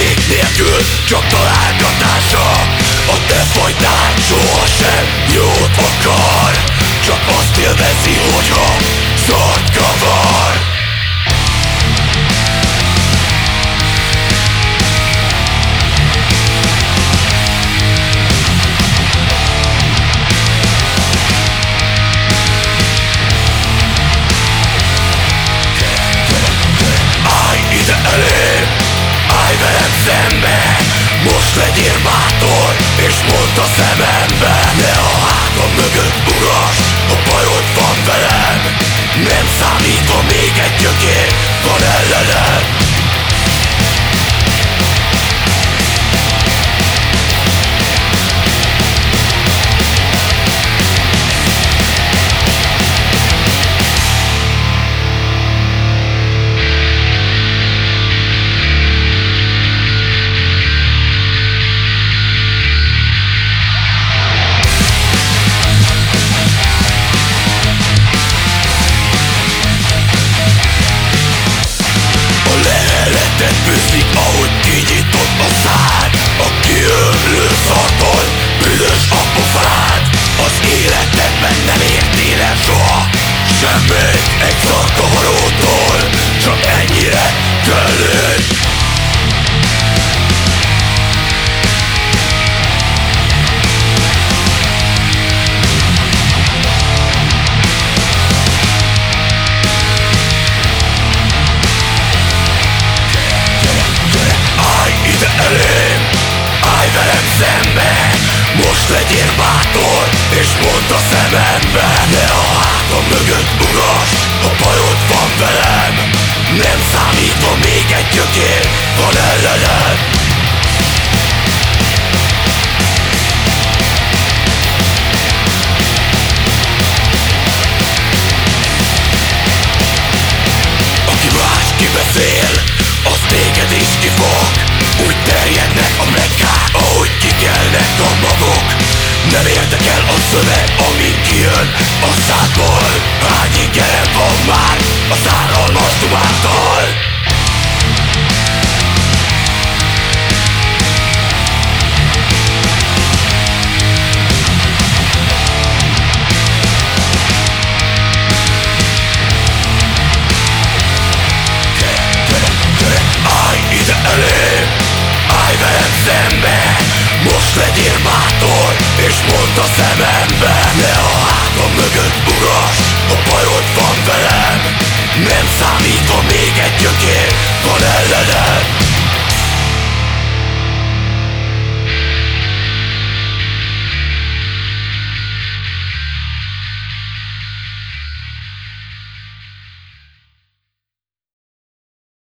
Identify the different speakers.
Speaker 1: bizonyíték nélkül Csak találgatása. A te fajtád sohasem jót akar Csak azt élvezi, hogyha Most legyél bátor, és mondd a szemembe. Ne a hátam mögött uras, a bajod van velem. Nem számítva még egy gyökér van talált Az életedben nem értél el soha. Semmit egy szarkaharótól Csak ennyire kellőd Állj ide elém, állj velem szemben legyél bátor, és mondd a szemembe Ne a hátam mögött uras, ha bajod van velem. Nem számítva még egy gyökér van ellenem a magok nem érdekel a szöveg, ami kijön a szádból. Hány ingerem van már a száralmas dumától Kirmától és volt a szemembe. De a hátam mögött buras, a bajod van velem. Nem számít, ha még egy gyökér van ellenem